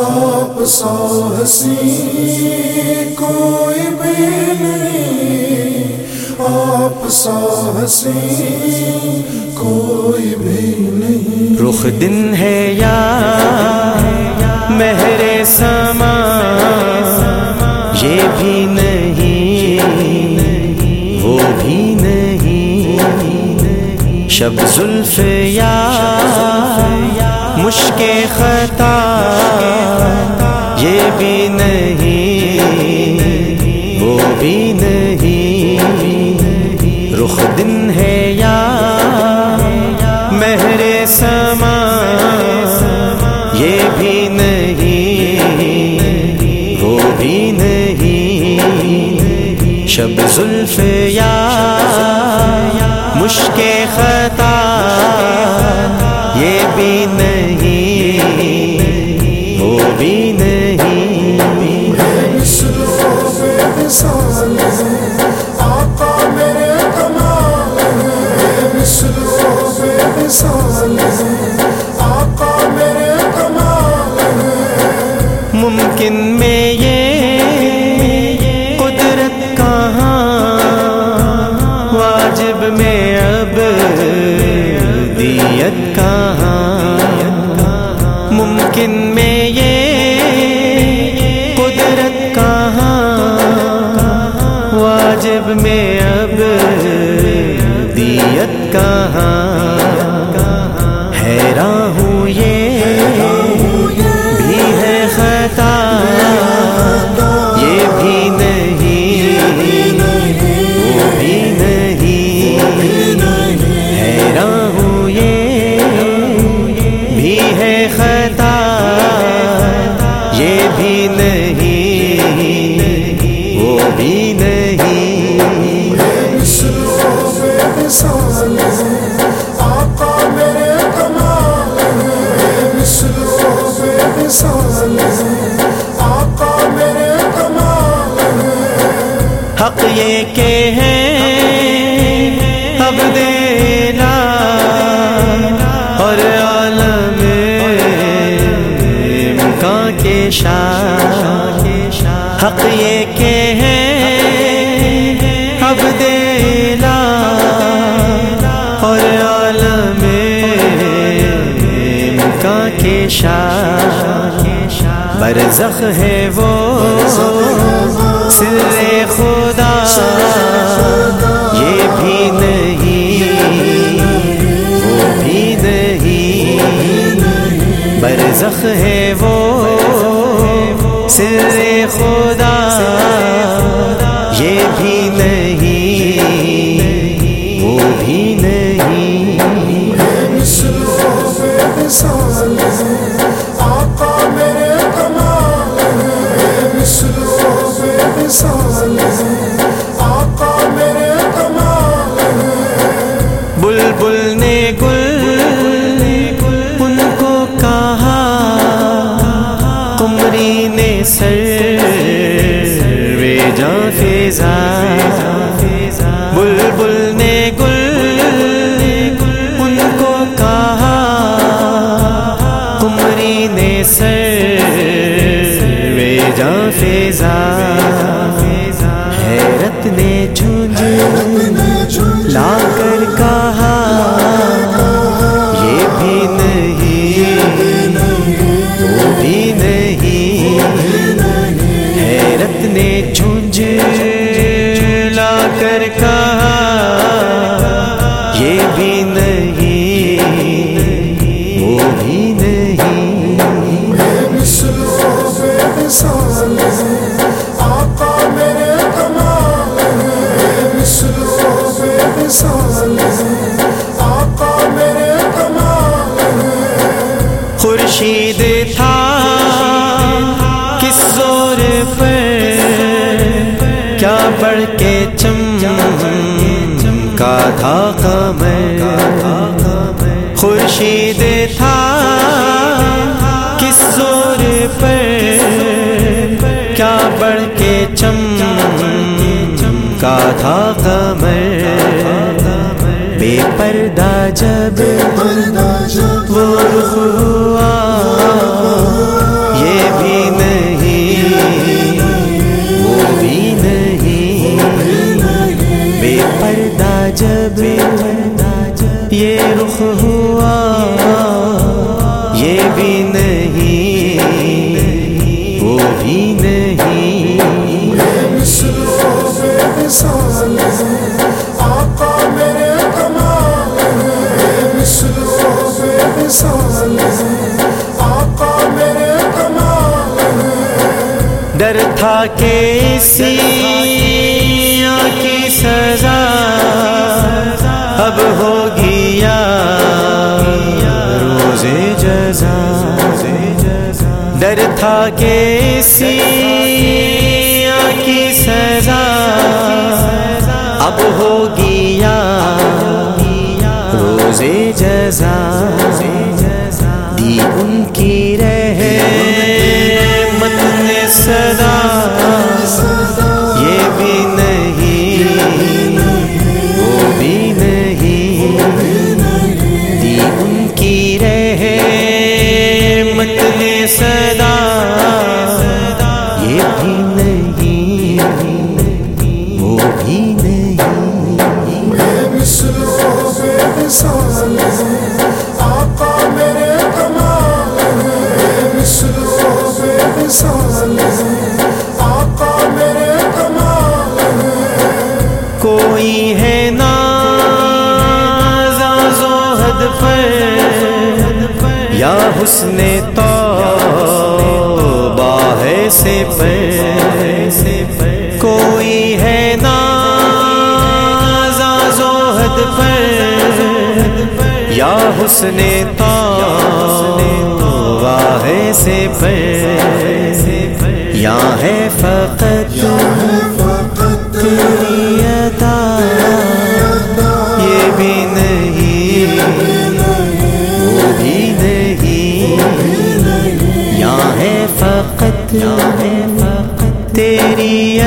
آپ سا ہسی کوئی بھی نہیں، آپ سا ہسی کوئی بھی نہیں۔ رخ دن ہے یا مہر سما، یہ بھی نہیں، وہ بھی نہیں۔ شب زلف یا مشک خطا، یہ بھی نہیں، وہ بھی نہیں۔ رخ دن ہے یا مہر سما، یہ بھی نہیں، وہ بھی نہیں۔ شب زلف ممکن میں یہ قدرت کہاں؟ واجب میں اب دیت کہاں؟ آقا میرے کمال حق یہ کہ ہے اب دینا اور عالم کا کے شاہ حق یہ برزخ ہے وہ سر خدا۔ یہ بھی نہیں، وہ بھی نہیں۔ برزخ ہے وہ سر خدا۔ کمری سر وے جا فیضا خورشید تھا، کس زور پر؟ کیا بڑھ کے چم کا تھا قمر خورشید تھا، کس زور پر؟ کیا بڑھ کے چم کا تھا قمر بے پردہ جب وہ رخ ہوا، یہ بھی نہیں، وہ بھی نہیں۔ بے پردہ جب یہ رخ تھا کہ کی سزا؟ اب ہوگی یا روز جزا؟ ڈر تھا کہ کی سزا؟ اب ہوگی یا روز جزا؟ دی ان کی پر یا حسن تو باہ سے پر کوئی ہے نا زہد پر۔ یا حسن تو واہ سے پر یا ہے فقط فقط تیری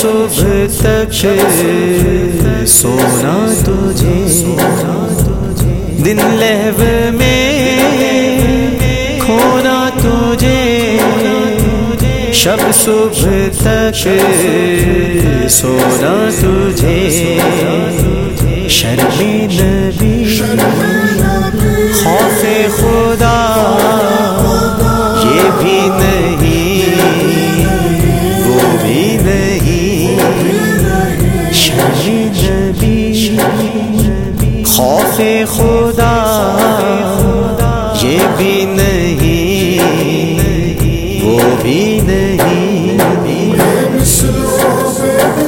صبح تک سونا تجھے، دن لہو میں کھونا تجھے، شب صبح تک سونا تجھے۔ شرم نبی، خوف خدا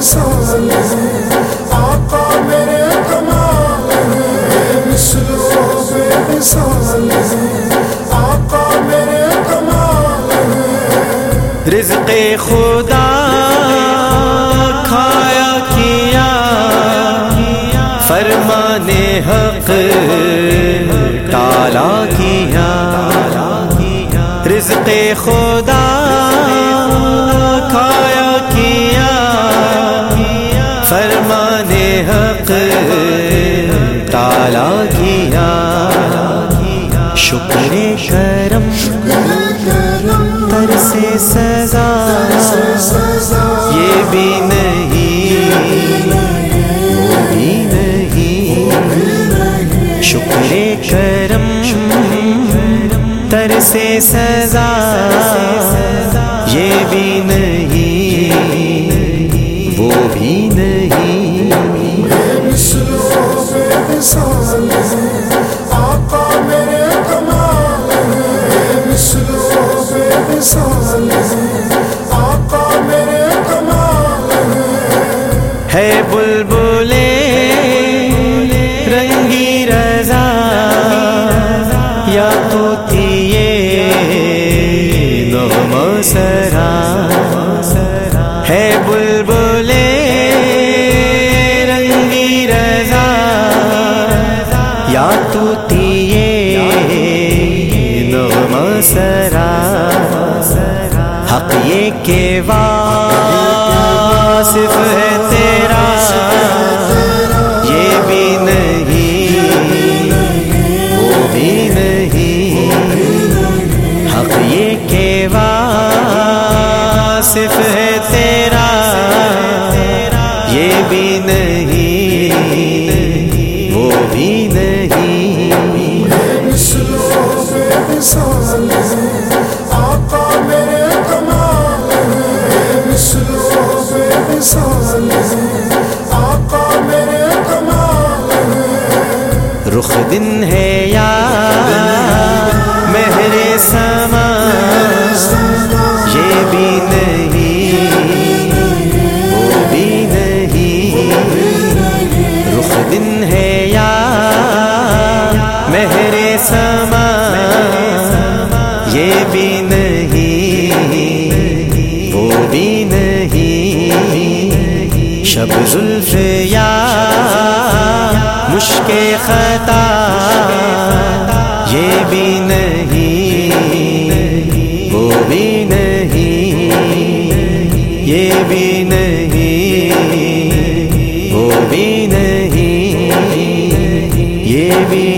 بے آقا میرے کمال ہے آقا میرے کمال ہے رزق خدا کھایا کیا، فرمان حق ٹالا کیا۔ رزق خدا شکر کرم پر سے سزا، یہ بھی نہیں وہ بھی نہیں۔ شکر کرم، تر سے سزا، یہ بھی نہیں۔ بلبلے رنگی رضا۔ یا تو تیے نغمہ سرا۔ حق یہ کہ واصف ہے تیرا۔ یہ بھی نہیں، وہ بھی نہیں۔ حق یہ کہ واصف رخ دن ہے یا مہر سما، یہ بھی نہیں، وہ بھی نہیں۔ رخ دن ہے یا مہر سما بھی نہیں وہ بھی نہیں یہ بھی